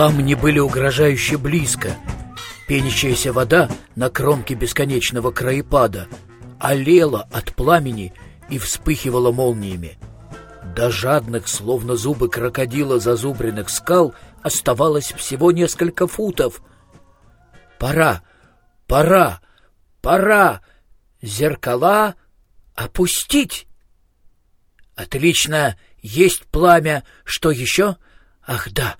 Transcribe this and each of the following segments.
Камни были угрожающе близко. Пенящаяся вода на кромке бесконечного краепада олела от пламени и вспыхивала молниями. До жадных, словно зубы крокодила зазубренных скал, оставалось всего несколько футов. «Пора! Пора! Пора! Зеркала опустить!» «Отлично! Есть пламя! Что еще? Ах, да!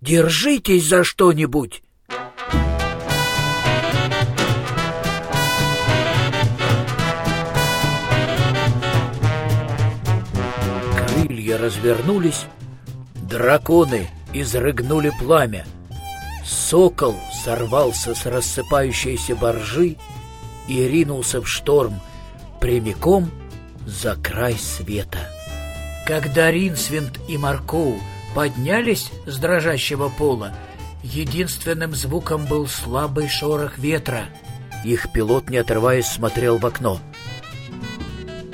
Держитесь за что-нибудь!» Крылья развернулись, драконы изрыгнули пламя. Сокол сорвался с рассыпающейся боржи и ринулся в шторм прямиком за край света. Когда Ринсвинд и Маркоу поднялись с дрожащего пола, единственным звуком был слабый шорох ветра. Их пилот, не отрываясь, смотрел в окно.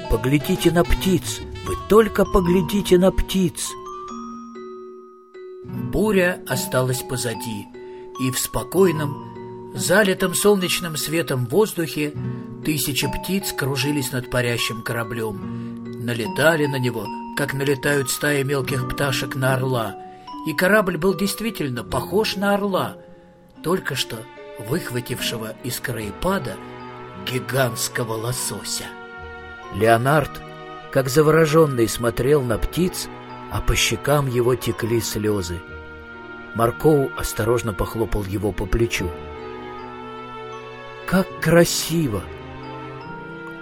«Поглядите на птиц! Вы только поглядите на птиц!» Буря осталась позади, и в спокойном, залитом солнечным светом воздухе тысячи птиц кружились над парящим кораблем, налетали на него, как налетают стаи мелких пташек на орла, и корабль был действительно похож на орла, только что выхватившего из краепада гигантского лосося. Леонард, как завороженный, смотрел на птиц, а по щекам его текли слезы. Маркоу осторожно похлопал его по плечу. «Как красиво!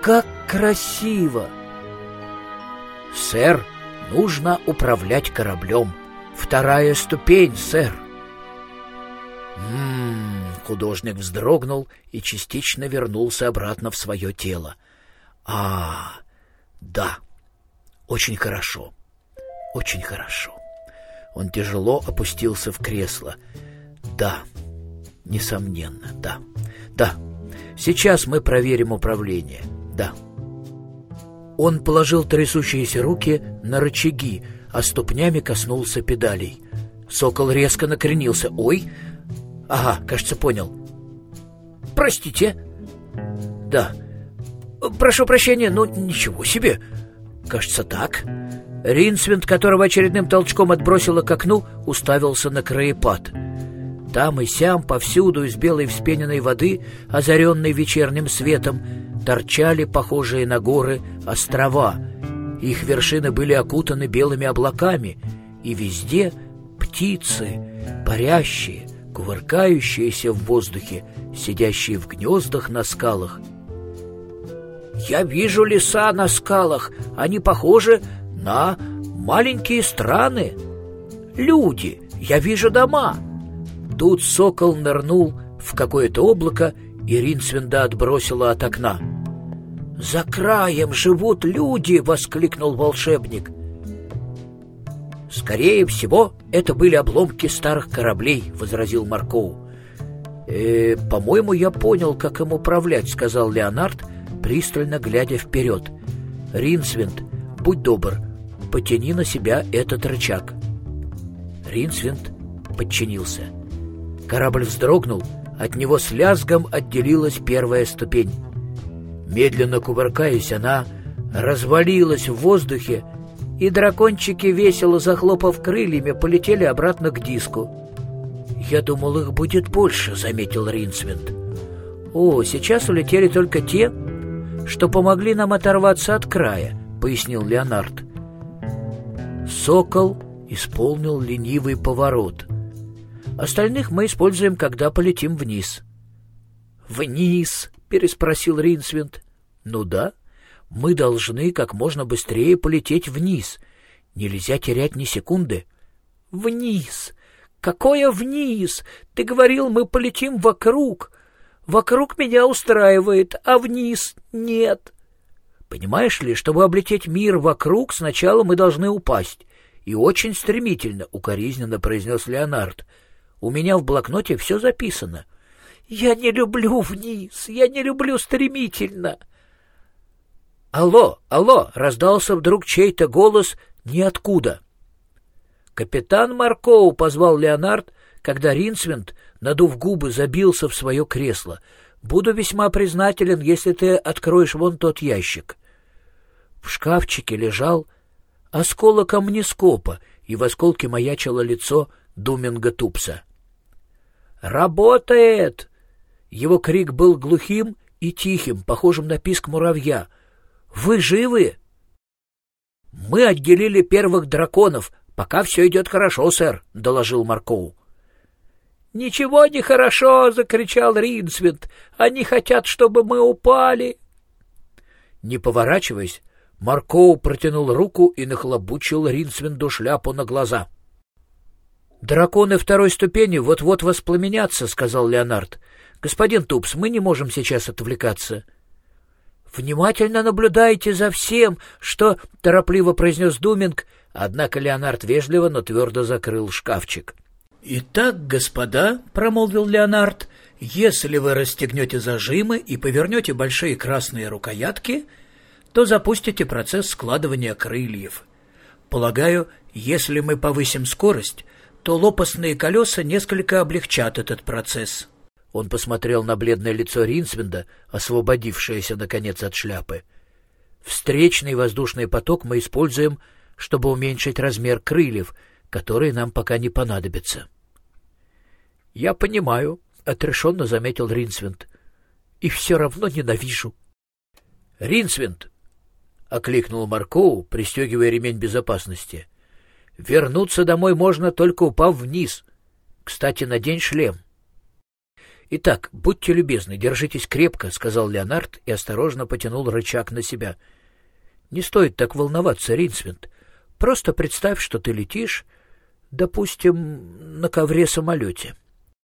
Как красиво!» «Сэр, нужно управлять кораблем. Вторая ступень, сэр!» «М-м-м!» художник вздрогнул и частично вернулся обратно в свое тело. «А, да, очень хорошо, очень хорошо». Он тяжело опустился в кресло. «Да, несомненно, да, да. Сейчас мы проверим управление, да». Он положил трясущиеся руки на рычаги, а ступнями коснулся педалей. Сокол резко накренился. «Ой! Ага, кажется, понял. Простите?» «Да. Прошу прощения, но ничего себе. Кажется, так». Ринсвинд, которого очередным толчком отбросило к окну, уставился на краепад. Там и сям, повсюду из белой вспененной воды, озаренной вечерним светом, торчали похожие на горы острова. Их вершины были окутаны белыми облаками, и везде птицы, парящие, кувыркающиеся в воздухе, сидящие в гнездах на скалах. «Я вижу леса на скалах, они похожи на маленькие страны. Люди, я вижу дома». Тут сокол нырнул в какое-то облако, и Ринсвинда отбросила от окна. «За краем живут люди!» — воскликнул волшебник. «Скорее всего, это были обломки старых кораблей», — возразил Маркоу. «Э, «По-моему, я понял, как им управлять», — сказал Леонард, пристально глядя вперед. «Ринсвинд, будь добр, потяни на себя этот рычаг». Ринсвинд подчинился. Корабль вздрогнул, от него с лязгом отделилась первая ступень. Медленно кувыркаясь, она развалилась в воздухе, и дракончики, весело захлопав крыльями, полетели обратно к диску. «Я думал, их будет больше», — заметил Ринсвинд. «О, сейчас улетели только те, что помогли нам оторваться от края», — пояснил Леонард. Сокол исполнил ленивый поворот. Остальных мы используем, когда полетим вниз. «Вниз?» переспросил Ринсвинд. Ну да, мы должны как можно быстрее полететь вниз. Нельзя терять ни секунды. Вниз. Какое вниз? Ты говорил, мы полетим вокруг. Вокруг меня устраивает, а вниз нет. Понимаешь ли, чтобы облететь мир вокруг, сначала мы должны упасть. И очень стремительно, укоризненно произнес Леонард. У меня в блокноте все записано. Я не люблю вниз, я не люблю стремительно. Алло, алло, раздался вдруг чей-то голос ниоткуда. Капитан Маркоу позвал Леонард, когда Ринсвинд, надув губы, забился в свое кресло. «Буду весьма признателен, если ты откроешь вон тот ящик». В шкафчике лежал осколок амнископа, и в осколке маячило лицо Думинга Тупса. «Работает!» Его крик был глухим и тихим, похожим на писк муравья. «Вы живы?» «Мы отделили первых драконов. Пока все идет хорошо, сэр», — доложил Маркоу. «Ничего не хорошо!» — закричал Ринсвинд. «Они хотят, чтобы мы упали!» Не поворачиваясь, Маркоу протянул руку и нахлобучил Ринсвинду шляпу на глаза. «Драконы второй ступени вот-вот воспламенятся», — сказал Леонард. «Господин Тупс, мы не можем сейчас отвлекаться». «Внимательно наблюдайте за всем, что...» — торопливо произнес Думинг, однако Леонард вежливо, но твердо закрыл шкафчик. «Итак, господа», — промолвил Леонард, — «если вы расстегнете зажимы и повернете большие красные рукоятки, то запустите процесс складывания крыльев. Полагаю, если мы повысим скорость, то лопастные колеса несколько облегчат этот процесс». Он посмотрел на бледное лицо Ринсвинда, освободившееся, наконец, от шляпы. «Встречный воздушный поток мы используем, чтобы уменьшить размер крыльев — которые нам пока не понадобятся. — Я понимаю, — отрешенно заметил Ринсвинд. — И все равно ненавижу. — Ринсвинд! — окликнул Маркоу, пристегивая ремень безопасности. — Вернуться домой можно, только упав вниз. Кстати, надень шлем. — Итак, будьте любезны, держитесь крепко, — сказал Леонард и осторожно потянул рычаг на себя. — Не стоит так волноваться, Ринсвинд. Просто представь, что ты летишь допустим, на ковре-самолете.